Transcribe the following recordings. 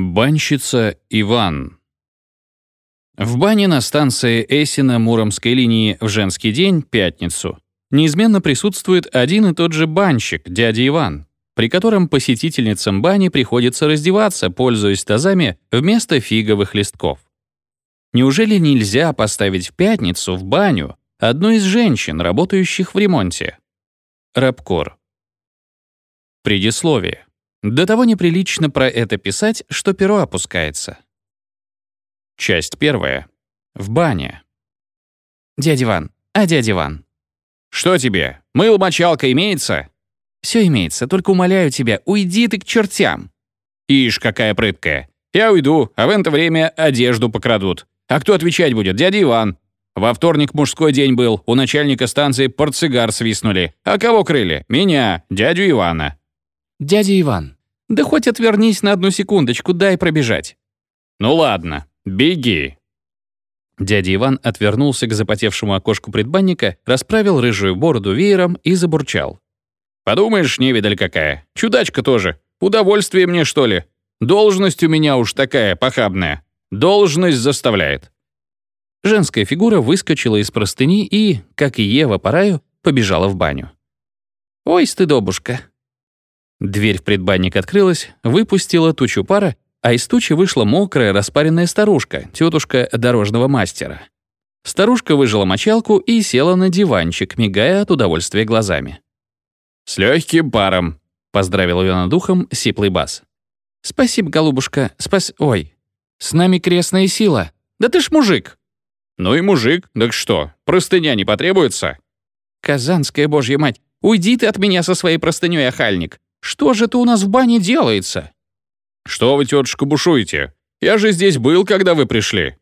Банщица Иван. В бане на станции Эсина Муромской линии в женский день, пятницу, неизменно присутствует один и тот же банщик, дядя Иван, при котором посетительницам бани приходится раздеваться, пользуясь тазами, вместо фиговых листков. Неужели нельзя поставить в пятницу в баню одну из женщин, работающих в ремонте? Рабкор. Предисловие. До того неприлично про это писать, что перо опускается. Часть первая. В бане. «Дядя Иван, а дядя Иван?» «Что тебе? Мыло-мочалка имеется?» «Все имеется, только умоляю тебя, уйди ты к чертям!» «Ишь, какая прыткая! Я уйду, а в это время одежду покрадут. А кто отвечать будет? Дядя Иван. Во вторник мужской день был, у начальника станции портсигар свистнули. А кого крыли? Меня, дядю Ивана. «Дядя Иван, да хоть отвернись на одну секундочку, дай пробежать». «Ну ладно, беги». Дядя Иван отвернулся к запотевшему окошку предбанника, расправил рыжую бороду веером и забурчал. «Подумаешь, невидаль какая. Чудачка тоже. Удовольствие мне, что ли? Должность у меня уж такая похабная. Должность заставляет». Женская фигура выскочила из простыни и, как и Ева по раю, побежала в баню. «Ой, стыдобушка», Дверь в предбанник открылась, выпустила тучу пара, а из тучи вышла мокрая, распаренная старушка, тетушка дорожного мастера. Старушка выжила мочалку и села на диванчик, мигая от удовольствия глазами. «С легким паром», — поздравил ее над ухом сиплый бас. «Спасибо, голубушка, спас... Ой, с нами крестная сила. Да ты ж мужик!» «Ну и мужик, так что, простыня не потребуется?» «Казанская божья мать, уйди ты от меня со своей простыней, охальник. Что же это у нас в бане делается?» «Что вы, тетушка, бушуете? Я же здесь был, когда вы пришли».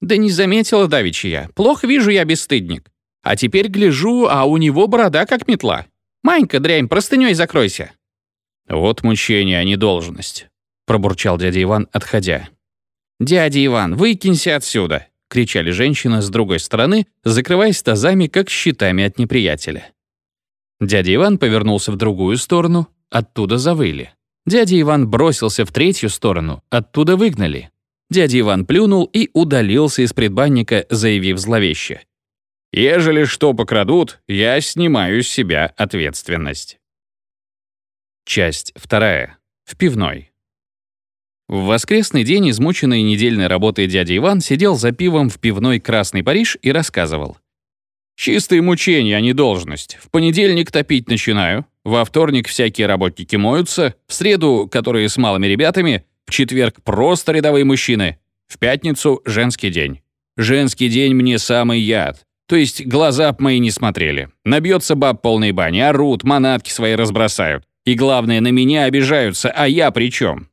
«Да не заметила давеча я. Плохо вижу я, бесстыдник. А теперь гляжу, а у него борода как метла. Манька, дрянь, простыней закройся». «Вот мучение, а не должность», — пробурчал дядя Иван, отходя. «Дядя Иван, выкинься отсюда!» — кричали женщины с другой стороны, закрываясь тазами, как щитами от неприятеля. Дядя Иван повернулся в другую сторону, Оттуда завыли. Дядя Иван бросился в третью сторону, оттуда выгнали. Дядя Иван плюнул и удалился из предбанника, заявив зловеще. «Ежели что покрадут, я снимаю с себя ответственность». Часть вторая. В пивной. В воскресный день, измученный недельной работой дядя Иван сидел за пивом в пивной «Красный Париж» и рассказывал. «Чистые мучения, а не должность. В понедельник топить начинаю, во вторник всякие работники моются, в среду, которые с малыми ребятами, в четверг просто рядовые мужчины, в пятницу — женский день. Женский день мне самый яд. То есть глаза б мои не смотрели. Набьется баб полной бани, орут, манатки свои разбросают. И главное, на меня обижаются, а я при чем?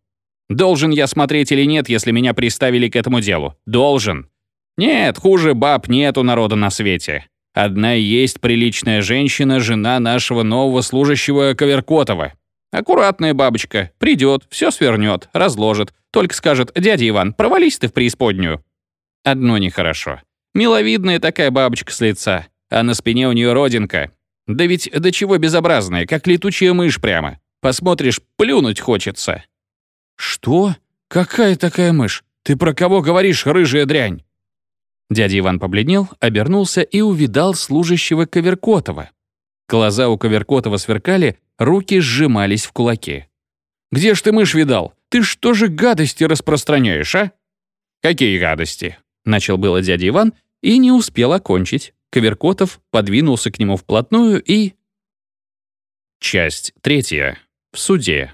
Должен я смотреть или нет, если меня приставили к этому делу? Должен. Нет, хуже баб нету народа на свете. Одна есть приличная женщина, жена нашего нового служащего Коверкотова. Аккуратная бабочка. Придет, все свернет, разложит. Только скажет, дядя Иван, провались ты в преисподнюю. Одно нехорошо. Миловидная такая бабочка с лица, а на спине у нее родинка. Да ведь до чего безобразная, как летучая мышь прямо. Посмотришь, плюнуть хочется. Что? Какая такая мышь? Ты про кого говоришь, рыжая дрянь? Дядя Иван побледнел, обернулся и увидал служащего Коверкотова. Глаза у Коверкотова сверкали, руки сжимались в кулаки. «Где ж ты мышь видал? Ты что же гадости распространяешь, а?» «Какие гадости?» — начал было дядя Иван и не успел окончить. Коверкотов подвинулся к нему вплотную и... Часть третья. В суде.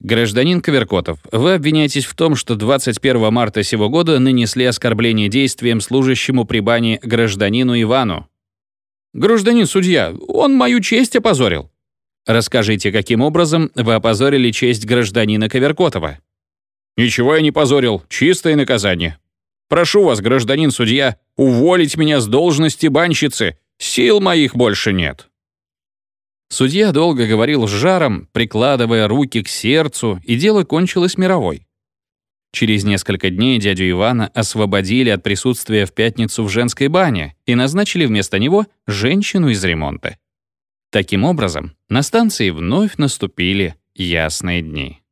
Гражданин Коверкотов, вы обвиняетесь в том, что 21 марта сего года нанесли оскорбление действием служащему при бане гражданину Ивану. Гражданин судья, он мою честь опозорил. Расскажите, каким образом вы опозорили честь гражданина Коверкотова? Ничего я не позорил, чистое наказание. Прошу вас, гражданин судья, уволить меня с должности банщицы. Сил моих больше нет. Судья долго говорил с жаром, прикладывая руки к сердцу, и дело кончилось мировой. Через несколько дней дядю Ивана освободили от присутствия в пятницу в женской бане и назначили вместо него женщину из ремонта. Таким образом, на станции вновь наступили ясные дни.